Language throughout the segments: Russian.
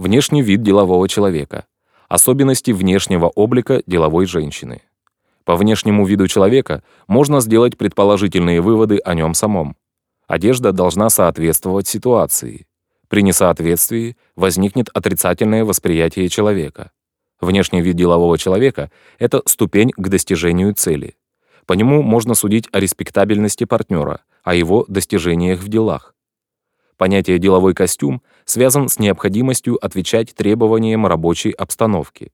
Внешний вид делового человека. Особенности внешнего облика деловой женщины. По внешнему виду человека можно сделать предположительные выводы о нем самом. Одежда должна соответствовать ситуации. При несоответствии возникнет отрицательное восприятие человека. Внешний вид делового человека — это ступень к достижению цели. По нему можно судить о респектабельности партнера, о его достижениях в делах. Понятие «деловой костюм» связан с необходимостью отвечать требованиям рабочей обстановки.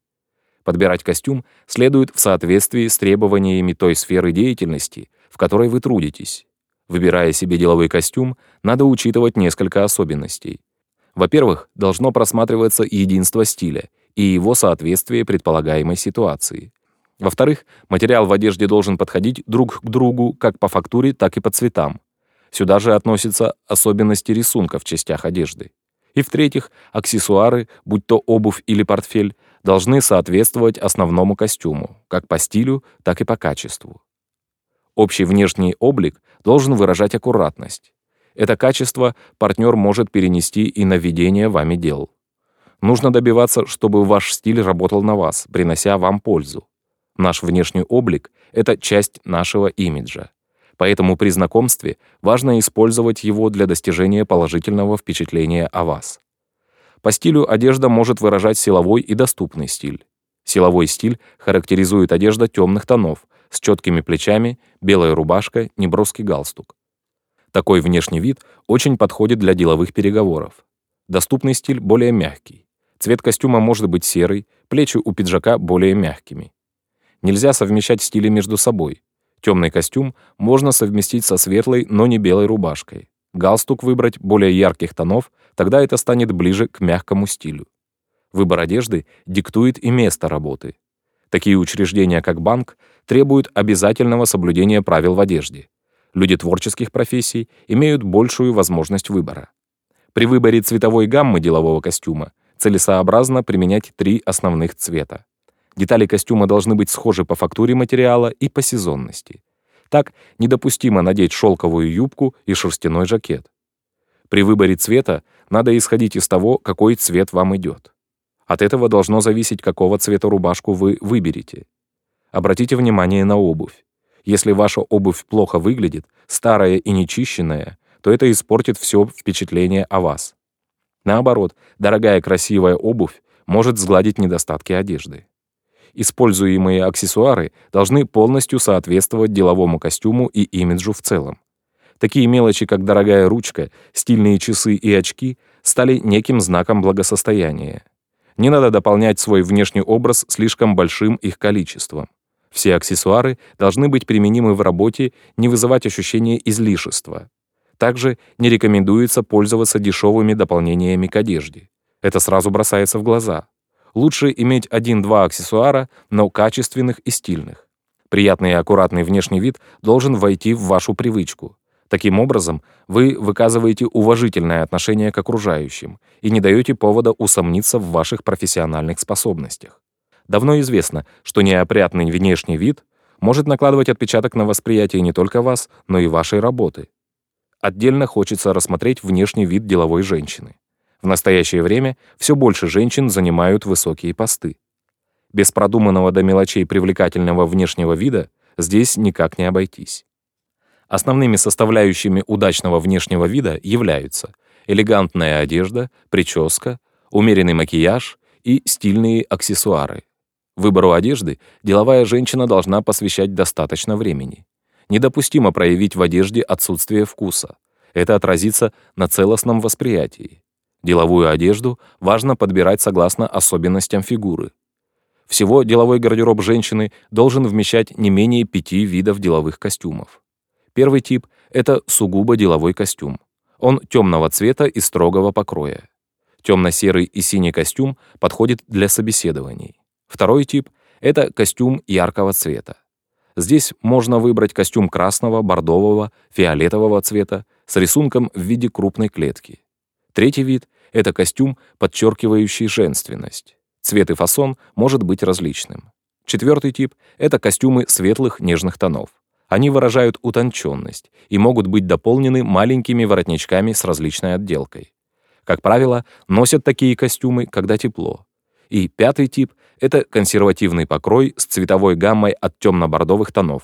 Подбирать костюм следует в соответствии с требованиями той сферы деятельности, в которой вы трудитесь. Выбирая себе деловой костюм, надо учитывать несколько особенностей. Во-первых, должно просматриваться единство стиля и его соответствие предполагаемой ситуации. Во-вторых, материал в одежде должен подходить друг к другу как по фактуре, так и по цветам. Сюда же относятся особенности рисунка в частях одежды. И в-третьих, аксессуары, будь то обувь или портфель, должны соответствовать основному костюму, как по стилю, так и по качеству. Общий внешний облик должен выражать аккуратность. Это качество партнер может перенести и на ведение вами дел. Нужно добиваться, чтобы ваш стиль работал на вас, принося вам пользу. Наш внешний облик — это часть нашего имиджа. Поэтому при знакомстве важно использовать его для достижения положительного впечатления о вас. По стилю одежда может выражать силовой и доступный стиль. Силовой стиль характеризует одежда темных тонов, с четкими плечами, белая рубашка, неброский галстук. Такой внешний вид очень подходит для деловых переговоров. Доступный стиль более мягкий. Цвет костюма может быть серый, плечи у пиджака более мягкими. Нельзя совмещать стили между собой. Темный костюм можно совместить со светлой, но не белой рубашкой. Галстук выбрать более ярких тонов, тогда это станет ближе к мягкому стилю. Выбор одежды диктует и место работы. Такие учреждения, как банк, требуют обязательного соблюдения правил в одежде люди творческих профессий имеют большую возможность выбора. При выборе цветовой гаммы делового костюма целесообразно применять три основных цвета. Детали костюма должны быть схожи по фактуре материала и по сезонности. Так, недопустимо надеть шелковую юбку и шерстяной жакет. При выборе цвета надо исходить из того, какой цвет вам идет. От этого должно зависеть, какого цвета рубашку вы выберете. Обратите внимание на обувь. Если ваша обувь плохо выглядит, старая и нечищенная, то это испортит все впечатление о вас. Наоборот, дорогая красивая обувь может сгладить недостатки одежды. Используемые аксессуары должны полностью соответствовать деловому костюму и имиджу в целом. Такие мелочи, как дорогая ручка, стильные часы и очки, стали неким знаком благосостояния. Не надо дополнять свой внешний образ слишком большим их количеством. Все аксессуары должны быть применимы в работе, не вызывать ощущения излишества. Также не рекомендуется пользоваться дешевыми дополнениями к одежде. Это сразу бросается в глаза. Лучше иметь один-два аксессуара, но качественных и стильных. Приятный и аккуратный внешний вид должен войти в вашу привычку. Таким образом, вы выказываете уважительное отношение к окружающим и не даете повода усомниться в ваших профессиональных способностях. Давно известно, что неопрятный внешний вид может накладывать отпечаток на восприятие не только вас, но и вашей работы. Отдельно хочется рассмотреть внешний вид деловой женщины. В настоящее время все больше женщин занимают высокие посты. Без продуманного до мелочей привлекательного внешнего вида здесь никак не обойтись. Основными составляющими удачного внешнего вида являются элегантная одежда, прическа, умеренный макияж и стильные аксессуары. Выбору одежды деловая женщина должна посвящать достаточно времени. Недопустимо проявить в одежде отсутствие вкуса. Это отразится на целостном восприятии. Деловую одежду важно подбирать согласно особенностям фигуры. Всего деловой гардероб женщины должен вмещать не менее пяти видов деловых костюмов. Первый тип — это сугубо деловой костюм. Он темного цвета и строгого покроя. Темно-серый и синий костюм подходит для собеседований. Второй тип — это костюм яркого цвета. Здесь можно выбрать костюм красного, бордового, фиолетового цвета с рисунком в виде крупной клетки. Третий вид — это костюм, подчеркивающий женственность. Цвет и фасон может быть различным. Четвертый тип — это костюмы светлых нежных тонов. Они выражают утонченность и могут быть дополнены маленькими воротничками с различной отделкой. Как правило, носят такие костюмы, когда тепло. И пятый тип — это консервативный покрой с цветовой гаммой от темно-бордовых тонов.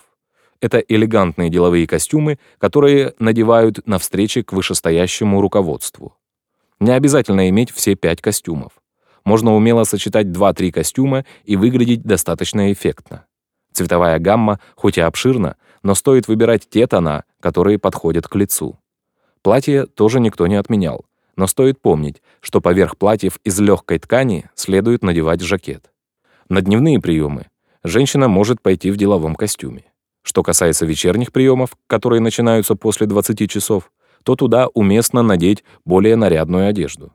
Это элегантные деловые костюмы, которые надевают на встречи к вышестоящему руководству. Не обязательно иметь все пять костюмов. Можно умело сочетать 2-3 костюма и выглядеть достаточно эффектно. Цветовая гамма хоть и обширна, но стоит выбирать те тона, которые подходят к лицу. Платье тоже никто не отменял, но стоит помнить, что поверх платьев из легкой ткани следует надевать жакет. На дневные приемы женщина может пойти в деловом костюме. Что касается вечерних приемов, которые начинаются после 20 часов, то туда уместно надеть более нарядную одежду.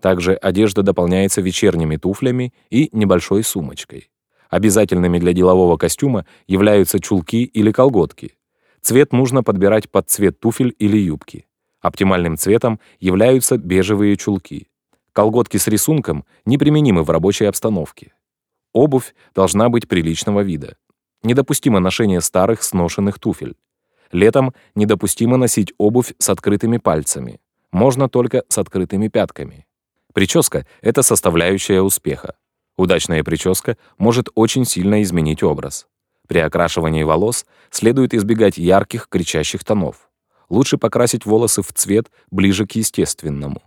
Также одежда дополняется вечерними туфлями и небольшой сумочкой. Обязательными для делового костюма являются чулки или колготки. Цвет нужно подбирать под цвет туфель или юбки. Оптимальным цветом являются бежевые чулки. Колготки с рисунком неприменимы в рабочей обстановке. Обувь должна быть приличного вида. Недопустимо ношение старых сношенных туфель. Летом недопустимо носить обувь с открытыми пальцами. Можно только с открытыми пятками. Прическа — это составляющая успеха. Удачная прическа может очень сильно изменить образ. При окрашивании волос следует избегать ярких, кричащих тонов. Лучше покрасить волосы в цвет ближе к естественному.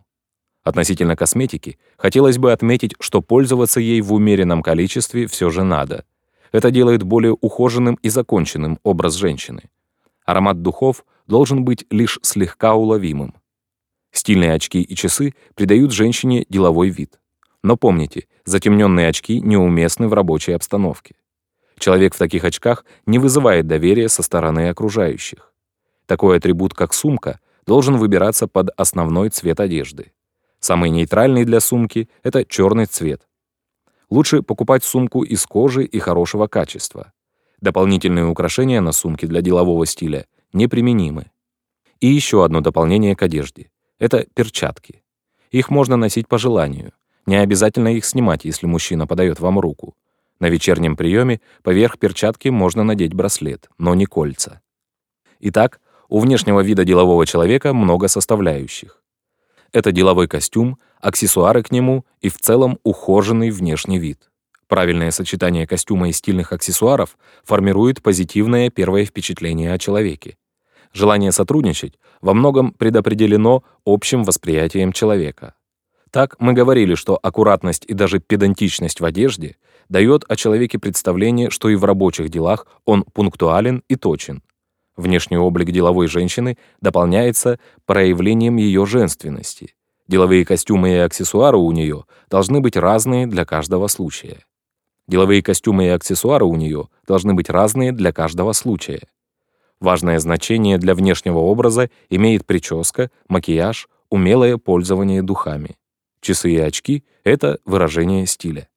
Относительно косметики, хотелось бы отметить, что пользоваться ей в умеренном количестве все же надо. Это делает более ухоженным и законченным образ женщины. Аромат духов должен быть лишь слегка уловимым. Стильные очки и часы придают женщине деловой вид. Но помните, затемненные очки неуместны в рабочей обстановке. Человек в таких очках не вызывает доверия со стороны окружающих. Такой атрибут, как сумка, должен выбираться под основной цвет одежды. Самый нейтральный для сумки — это черный цвет. Лучше покупать сумку из кожи и хорошего качества. Дополнительные украшения на сумке для делового стиля неприменимы. И еще одно дополнение к одежде — это перчатки. Их можно носить по желанию. Не обязательно их снимать, если мужчина подает вам руку. На вечернем приеме поверх перчатки можно надеть браслет, но не кольца. Итак, у внешнего вида делового человека много составляющих. Это деловой костюм, аксессуары к нему и в целом ухоженный внешний вид. Правильное сочетание костюма и стильных аксессуаров формирует позитивное первое впечатление о человеке. Желание сотрудничать во многом предопределено общим восприятием человека. Так мы говорили, что аккуратность и даже педантичность в одежде дает о человеке представление, что и в рабочих делах он пунктуален и точен. Внешний облик деловой женщины дополняется проявлением ее женственности. Деловые костюмы и аксессуары у нее должны быть разные для каждого случая. Деловые костюмы и аксессуары у нее должны быть разные для каждого случая. Важное значение для внешнего образа имеет прическа, макияж, умелое пользование духами. Часы и очки — это выражение стиля.